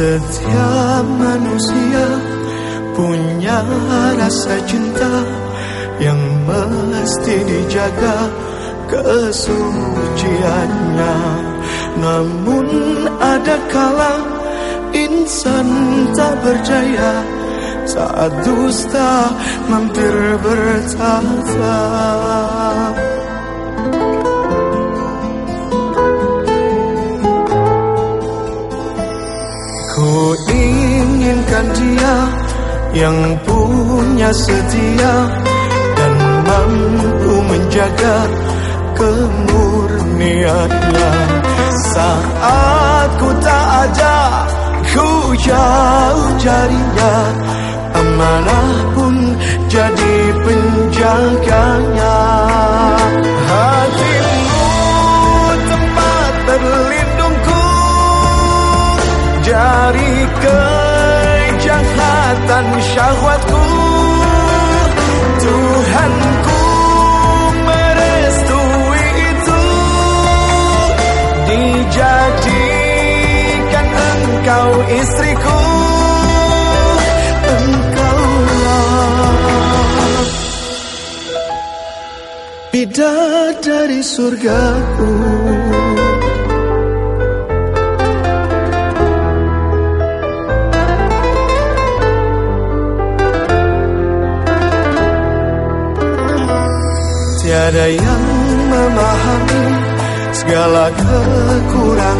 Setiap manusia punya rasa cinta yang mesti dijaga kesuciannya. Namun ada kala insan tak berjaya saat dusta mampir bertata. Ku inginkan dia yang punya setia dan mampu menjaga kemurniannya. Saat ku tak ada ku jauh jarinya amanah pun jadi penjaganya kejahatan syahwatku Tuhanku merestui itu. Dijadikan engkau istriku engkaulah. Bidadari surgaku Tiada yang memahami segala kekuranganku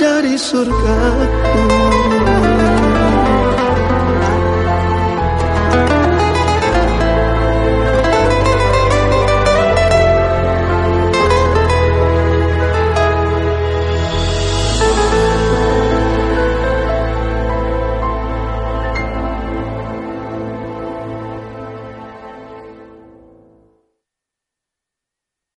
bidadari surgaku